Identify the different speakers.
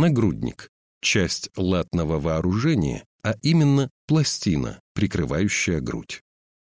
Speaker 1: Нагрудник – часть латного вооружения, а именно пластина, прикрывающая грудь.